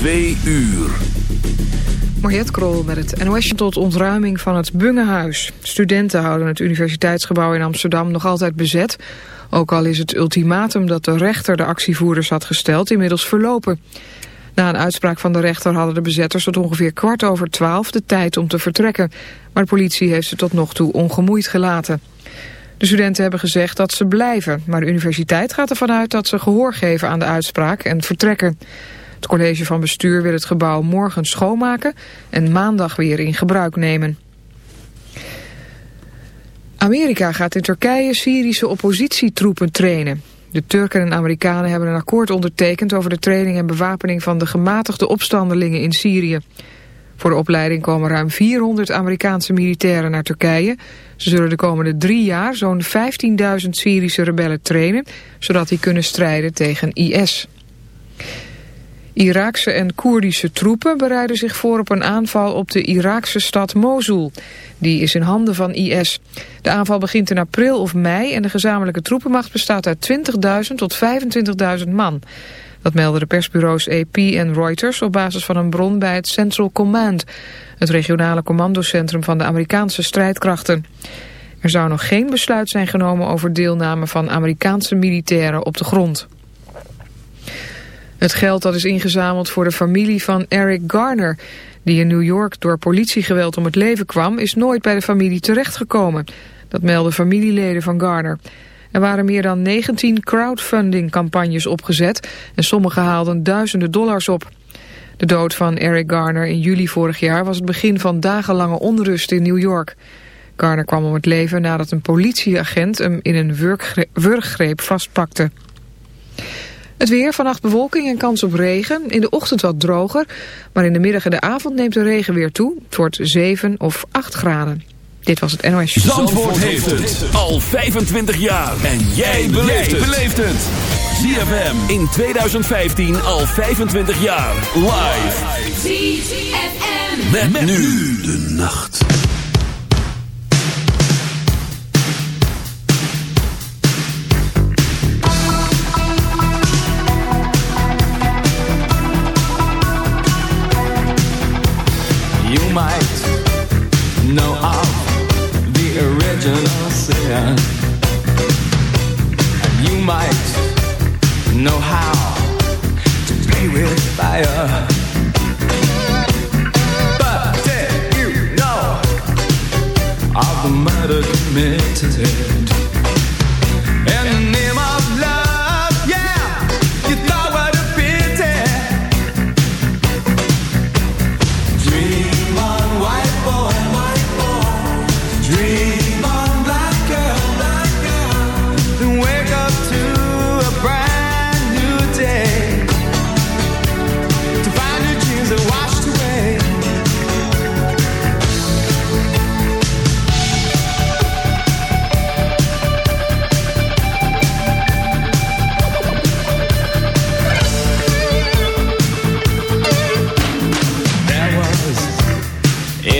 Twee uur. Mariette Krol met het NOS tot ontruiming van het Bungehuis. Studenten houden het universiteitsgebouw in Amsterdam nog altijd bezet. Ook al is het ultimatum dat de rechter de actievoerders had gesteld inmiddels verlopen. Na een uitspraak van de rechter hadden de bezetters tot ongeveer kwart over twaalf de tijd om te vertrekken. Maar de politie heeft ze tot nog toe ongemoeid gelaten. De studenten hebben gezegd dat ze blijven, maar de universiteit gaat ervan uit dat ze gehoor geven aan de uitspraak en vertrekken. Het college van bestuur wil het gebouw morgen schoonmaken en maandag weer in gebruik nemen. Amerika gaat in Turkije Syrische oppositietroepen trainen. De Turken en Amerikanen hebben een akkoord ondertekend over de training en bewapening van de gematigde opstandelingen in Syrië. Voor de opleiding komen ruim 400 Amerikaanse militairen naar Turkije. Ze zullen de komende drie jaar zo'n 15.000 Syrische rebellen trainen, zodat die kunnen strijden tegen IS. Iraakse en Koerdische troepen bereiden zich voor op een aanval op de Iraakse stad Mosul. Die is in handen van IS. De aanval begint in april of mei en de gezamenlijke troepenmacht bestaat uit 20.000 tot 25.000 man. Dat melden de persbureaus AP en Reuters op basis van een bron bij het Central Command, het regionale commandocentrum van de Amerikaanse strijdkrachten. Er zou nog geen besluit zijn genomen over deelname van Amerikaanse militairen op de grond. Het geld dat is ingezameld voor de familie van Eric Garner... die in New York door politiegeweld om het leven kwam... is nooit bij de familie terechtgekomen. Dat melden familieleden van Garner. Er waren meer dan 19 crowdfunding-campagnes opgezet... en sommige haalden duizenden dollars op. De dood van Eric Garner in juli vorig jaar... was het begin van dagenlange onrust in New York. Garner kwam om het leven nadat een politieagent hem in een wurggreep vastpakte. Het weer, vannacht bewolking en kans op regen. In de ochtend wat droger, maar in de middag en de avond neemt de regen weer toe. Het wordt 7 of 8 graden. Dit was het NOS. Zandvoort, heeft het al 25 jaar. En jij beleeft het. ZFM in 2015 al 25 jaar. Live. ZFM. met nu de nacht. Might know of the original sin. And you might know how to play with fire.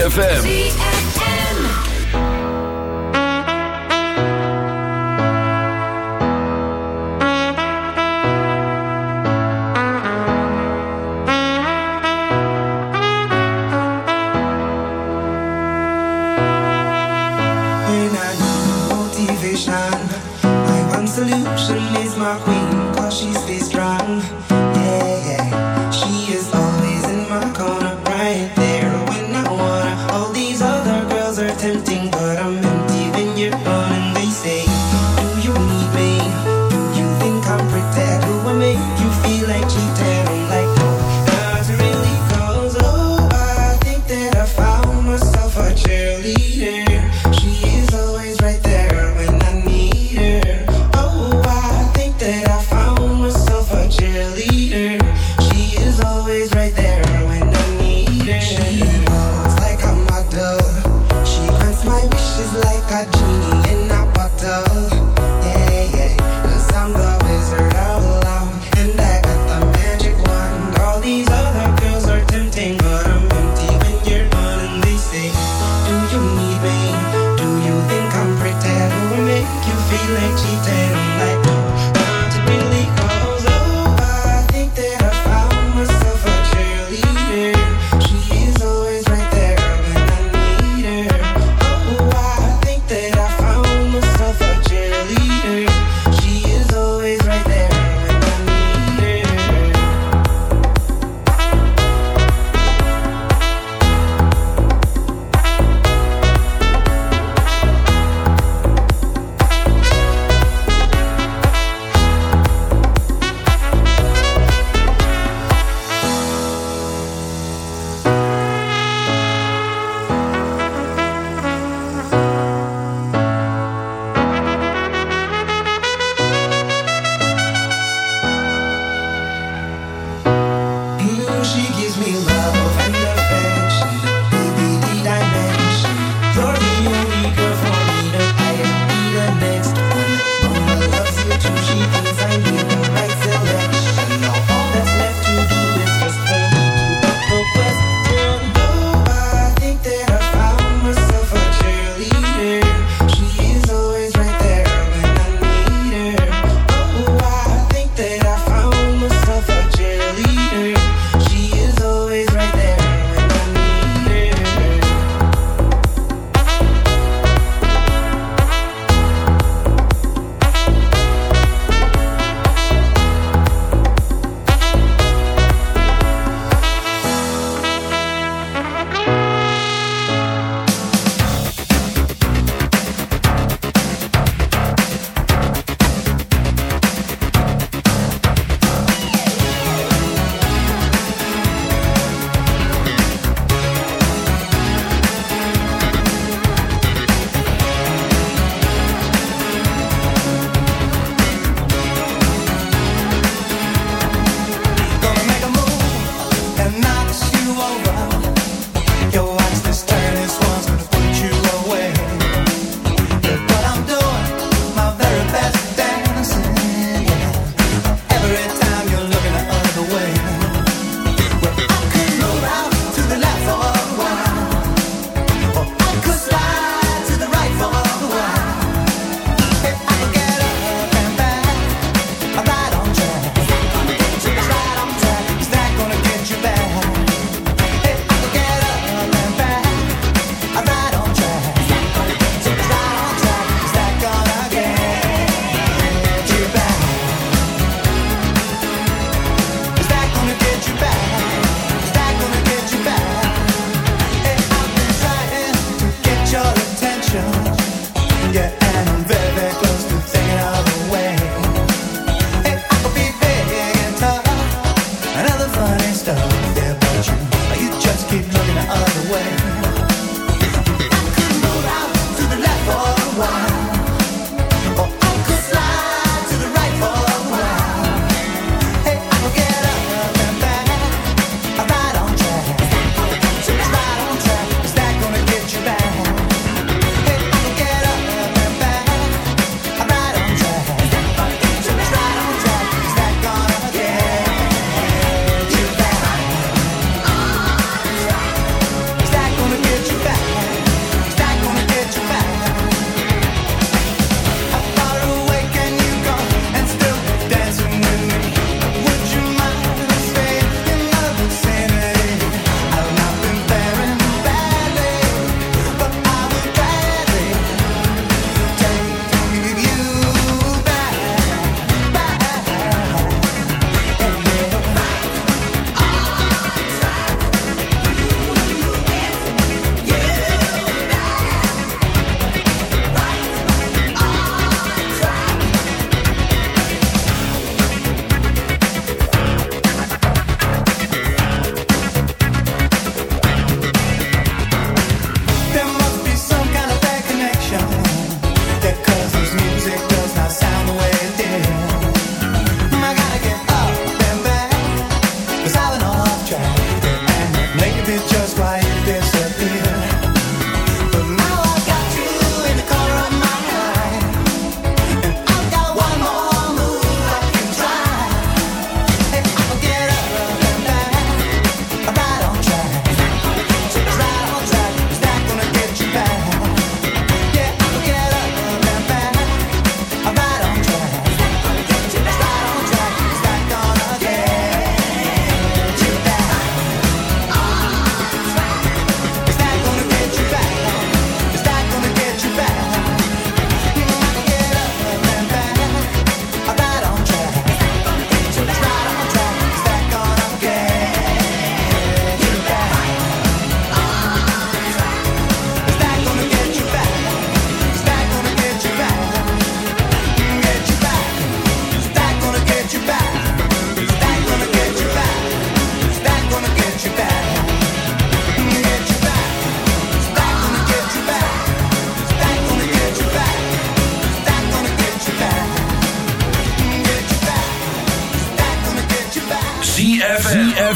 ZFM. make you.